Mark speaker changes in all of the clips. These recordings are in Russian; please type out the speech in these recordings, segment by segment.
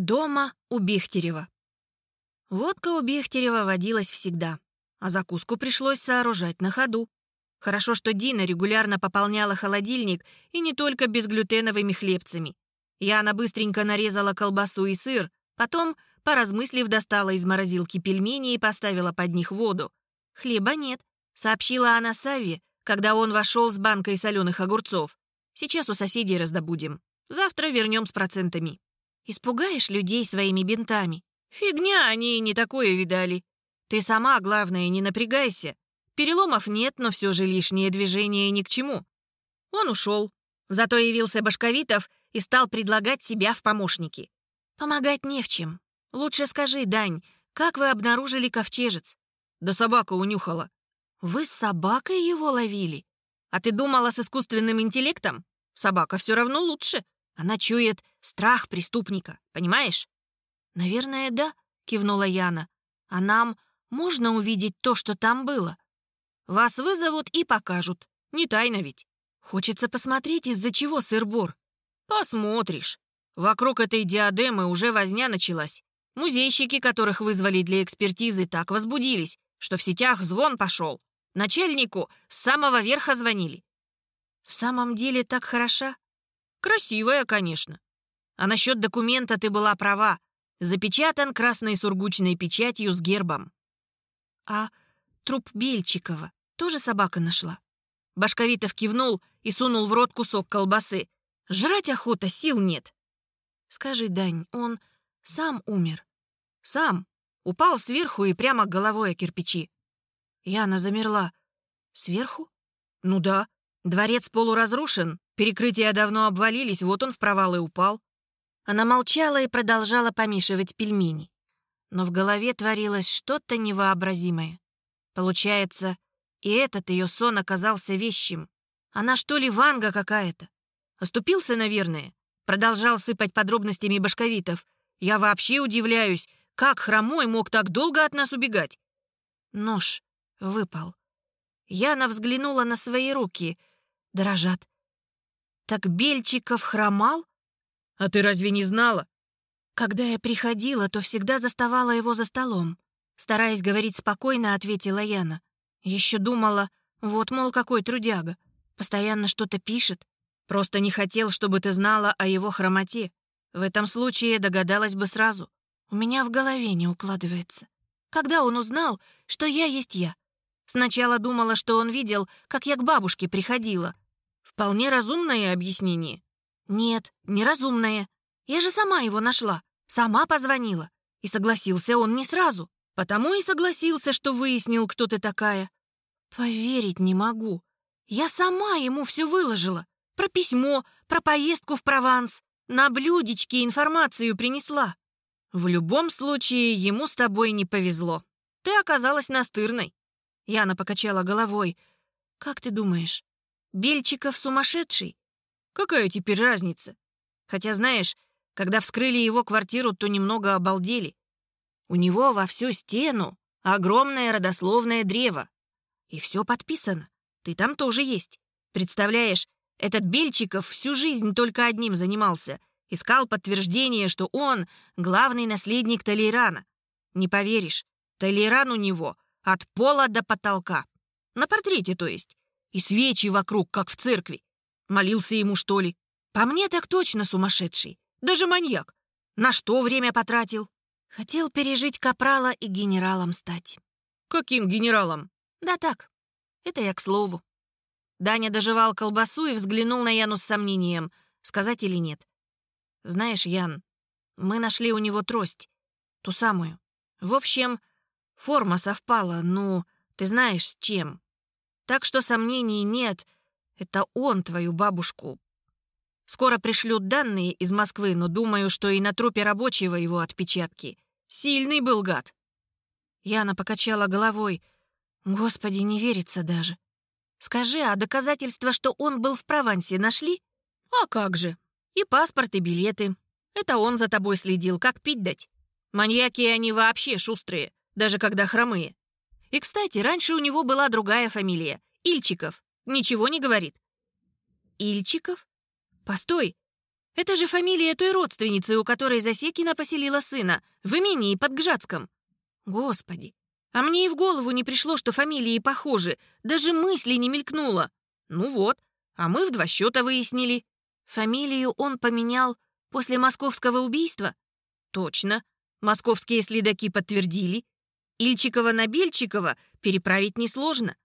Speaker 1: Дома у Бехтерева. Водка у Бехтерева водилась всегда, а закуску пришлось сооружать на ходу. Хорошо, что Дина регулярно пополняла холодильник и не только безглютеновыми хлебцами. Яна быстренько нарезала колбасу и сыр, потом, поразмыслив, достала из морозилки пельмени и поставила под них воду. «Хлеба нет», — сообщила она Савве, когда он вошел с банкой соленых огурцов. «Сейчас у соседей раздобудем. Завтра вернем с процентами». Испугаешь людей своими бинтами? Фигня, они не такое видали. Ты сама, главное, не напрягайся. Переломов нет, но все же лишнее движение ни к чему. Он ушел. Зато явился Башковитов и стал предлагать себя в помощники. Помогать не в чем. Лучше скажи, Дань, как вы обнаружили ковчежец? Да собака унюхала. Вы с собакой его ловили? А ты думала с искусственным интеллектом? Собака все равно лучше. Она чует страх преступника, понимаешь?» «Наверное, да», — кивнула Яна. «А нам можно увидеть то, что там было? Вас вызовут и покажут. Не тайно ведь. Хочется посмотреть, из-за чего сыр-бор. Посмотришь. Вокруг этой диадемы уже возня началась. Музейщики, которых вызвали для экспертизы, так возбудились, что в сетях звон пошел. Начальнику с самого верха звонили. В самом деле так хороша? Красивая, конечно. А насчет документа ты была права. Запечатан красной сургучной печатью с гербом. А труп Бельчикова тоже собака нашла? Башковитов кивнул и сунул в рот кусок колбасы. Жрать охота, сил нет. Скажи, Дань, он сам умер? Сам. Упал сверху и прямо головой о кирпичи. Яна замерла. Сверху? Ну да. Дворец полуразрушен, перекрытия давно обвалились, вот он в провал и упал. Она молчала и продолжала помешивать пельмени. Но в голове творилось что-то невообразимое. Получается, и этот ее сон оказался вещим. Она что ли ванга какая-то? Оступился, наверное. Продолжал сыпать подробностями башковитов. Я вообще удивляюсь, как хромой мог так долго от нас убегать. Нож выпал. Яна взглянула на свои руки дрожат. Так Бельчиков хромал? А ты разве не знала? Когда я приходила, то всегда заставала его за столом. Стараясь говорить спокойно, ответила Яна. Еще думала, вот, мол, какой трудяга. Постоянно что-то пишет. Просто не хотел, чтобы ты знала о его хромоте. В этом случае догадалась бы сразу. У меня в голове не укладывается. Когда он узнал, что я есть я? Сначала думала, что он видел, как я к бабушке приходила. Вполне разумное объяснение. Нет, неразумное. Я же сама его нашла, сама позвонила. И согласился он не сразу. Потому и согласился, что выяснил, кто ты такая. Поверить не могу. Я сама ему все выложила. Про письмо, про поездку в Прованс. На блюдечке информацию принесла. В любом случае, ему с тобой не повезло. Ты оказалась настырной. Яна покачала головой. «Как ты думаешь, Бельчиков сумасшедший? Какая теперь разница? Хотя, знаешь, когда вскрыли его квартиру, то немного обалдели. У него во всю стену огромное родословное древо. И все подписано. Ты там тоже есть. Представляешь, этот Бельчиков всю жизнь только одним занимался. Искал подтверждение, что он главный наследник Толейрана. Не поверишь, Толейран у него от пола до потолка. На портрете, то есть. И свечи вокруг, как в церкви. Молился ему, что ли? По мне так точно сумасшедший. Даже маньяк. На что время потратил? Хотел пережить капрала и генералом стать. Каким генералом? Да так. Это я к слову. Даня доживал колбасу и взглянул на Яну с сомнением, сказать или нет. Знаешь, Ян, мы нашли у него трость. Ту самую. В общем, форма совпала, ну, ты знаешь, с чем. Так что сомнений нет. Это он твою бабушку. Скоро пришлют данные из Москвы, но думаю, что и на трупе рабочего его отпечатки. Сильный был гад. Яна покачала головой. Господи, не верится даже. Скажи, а доказательства, что он был в Провансе, нашли? А как же. И паспорт, и билеты. Это он за тобой следил, как пить дать. Маньяки они вообще шустрые, даже когда хромые. И, кстати, раньше у него была другая фамилия — Ильчиков. Ничего не говорит. Ильчиков? Постой. Это же фамилия той родственницы, у которой Засекина поселила сына, в имении под Гжатском. Господи, а мне и в голову не пришло, что фамилии похожи, даже мысли не мелькнуло. Ну вот, а мы в два счета выяснили. Фамилию он поменял после московского убийства? Точно. Московские следаки подтвердили. Ильчикова на Бельчикова переправить несложно.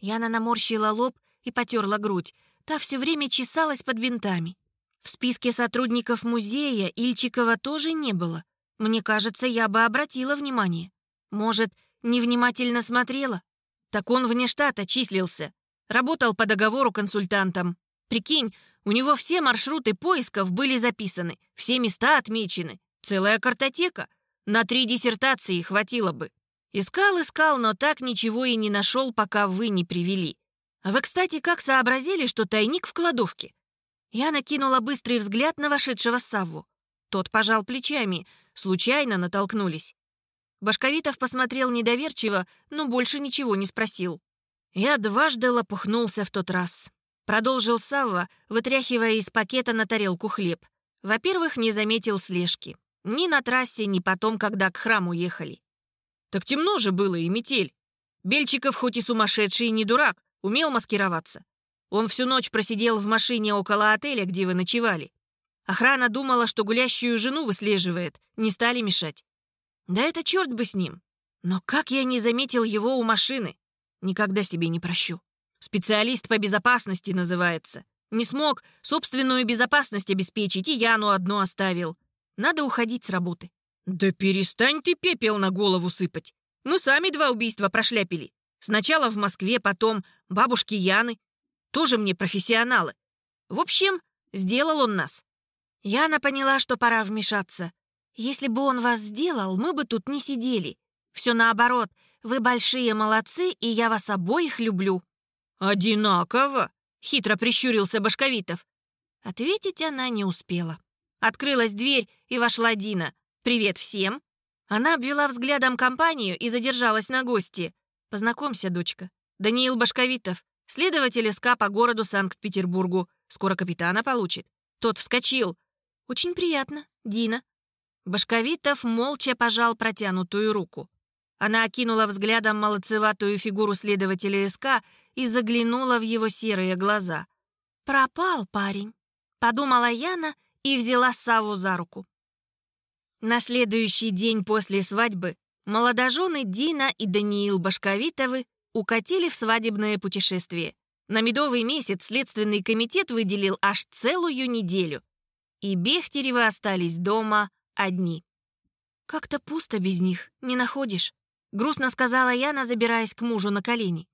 Speaker 1: Яна наморщила лоб и потерла грудь. Та все время чесалась под винтами. В списке сотрудников музея Ильчикова тоже не было. Мне кажется, я бы обратила внимание. Может, невнимательно смотрела? Так он вне штата числился. Работал по договору консультантом. Прикинь, у него все маршруты поисков были записаны, все места отмечены. Целая картотека. На три диссертации хватило бы. Искал, искал, но так ничего и не нашел, пока вы не привели. А вы, кстати, как сообразили, что тайник в кладовке? Я накинула быстрый взгляд на вошедшего Савву. Тот пожал плечами. Случайно натолкнулись. Башковитов посмотрел недоверчиво, но больше ничего не спросил. Я дважды лопухнулся в тот раз. Продолжил Савва, вытряхивая из пакета на тарелку хлеб. Во-первых, не заметил слежки. Ни на трассе, ни потом, когда к храму ехали. Так темно же было и метель. Бельчиков хоть и сумасшедший, и не дурак, умел маскироваться. Он всю ночь просидел в машине около отеля, где вы ночевали. Охрана думала, что гулящую жену выслеживает, не стали мешать. Да это черт бы с ним. Но как я не заметил его у машины? Никогда себе не прощу. Специалист по безопасности называется. Не смог собственную безопасность обеспечить, и Яну одну оставил. Надо уходить с работы. Да перестань ты пепел на голову сыпать. Мы сами два убийства прошляпили. Сначала в Москве, потом бабушки Яны. Тоже мне профессионалы. В общем, сделал он нас. Яна поняла, что пора вмешаться. Если бы он вас сделал, мы бы тут не сидели. Все наоборот, вы большие молодцы, и я вас обоих люблю». «Одинаково?» — хитро прищурился Башковитов. Ответить она не успела. Открылась дверь, и вошла Дина. «Привет всем!» Она обвела взглядом компанию и задержалась на гости. «Познакомься, дочка. Даниил Башковитов, следователь СК по городу Санкт-Петербургу. Скоро капитана получит». Тот вскочил. «Очень приятно, Дина». Башковитов молча пожал протянутую руку. Она окинула взглядом молодцеватую фигуру следователя СК и заглянула в его серые глаза. «Пропал парень», — подумала Яна и взяла Саву за руку. На следующий день после свадьбы молодожены Дина и Даниил Башковитовы укатили в свадебное путешествие. На медовый месяц Следственный комитет выделил аж целую неделю. И Бехтеревы остались дома одни. «Как-то пусто без них, не находишь?» — грустно сказала Яна, забираясь к мужу на колени.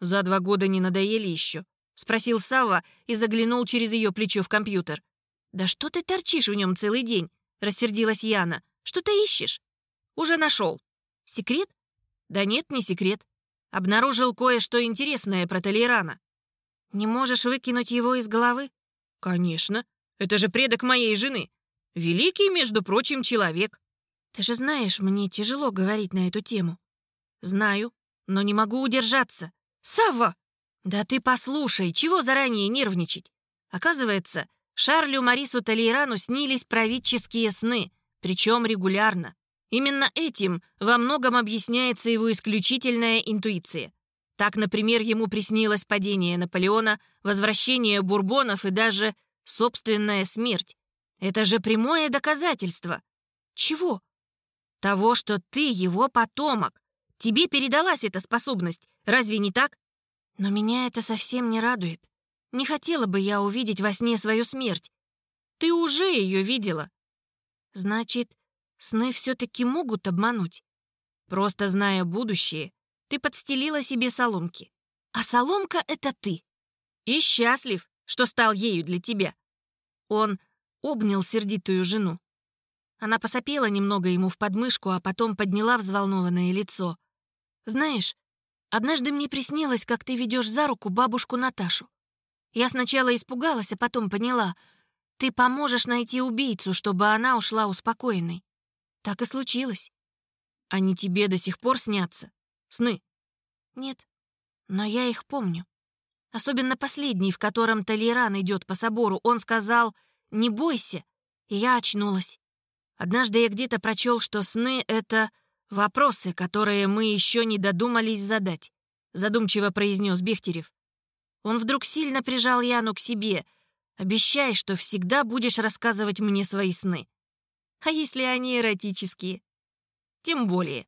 Speaker 1: «За два года не надоели еще?» — спросил Савва и заглянул через ее плечо в компьютер. «Да что ты торчишь в нем целый день?» — рассердилась Яна. «Что ты ищешь?» «Уже нашел». «Секрет?» «Да нет, не секрет. Обнаружил кое-что интересное про Толерана». «Не можешь выкинуть его из головы?» «Конечно. Это же предок моей жены. Великий, между прочим, человек. Ты же знаешь, мне тяжело говорить на эту тему. Знаю, но не могу удержаться. Сава! Да ты послушай, чего заранее нервничать? Оказывается, Шарлю Марису Толейрану снились правительские сны, причем регулярно. Именно этим во многом объясняется его исключительная интуиция. Так, например, ему приснилось падение Наполеона, возвращение бурбонов и даже собственная смерть. Это же прямое доказательство. Чего? Того, что ты его потомок. Тебе передалась эта способность. Разве не так? Но меня это совсем не радует. Не хотела бы я увидеть во сне свою смерть. Ты уже ее видела. Значит, сны все-таки могут обмануть. Просто зная будущее, ты подстелила себе соломки. А соломка — это ты. И счастлив, что стал ею для тебя. Он обнял сердитую жену. Она посопела немного ему в подмышку, а потом подняла взволнованное лицо. «Знаешь, однажды мне приснилось, как ты ведешь за руку бабушку Наташу. Я сначала испугалась, а потом поняла. Ты поможешь найти убийцу, чтобы она ушла успокоенной. Так и случилось. Они тебе до сих пор снятся? Сны?» «Нет, но я их помню. Особенно последний, в котором Толеран идет по собору. Он сказал, не бойся». И я очнулась. Однажды я где-то прочел, что сны — это вопросы, которые мы еще не додумались задать, задумчиво произнес Бехтерев. Он вдруг сильно прижал Яну к себе. «Обещай, что всегда будешь рассказывать мне свои сны. А если они эротические?» «Тем более».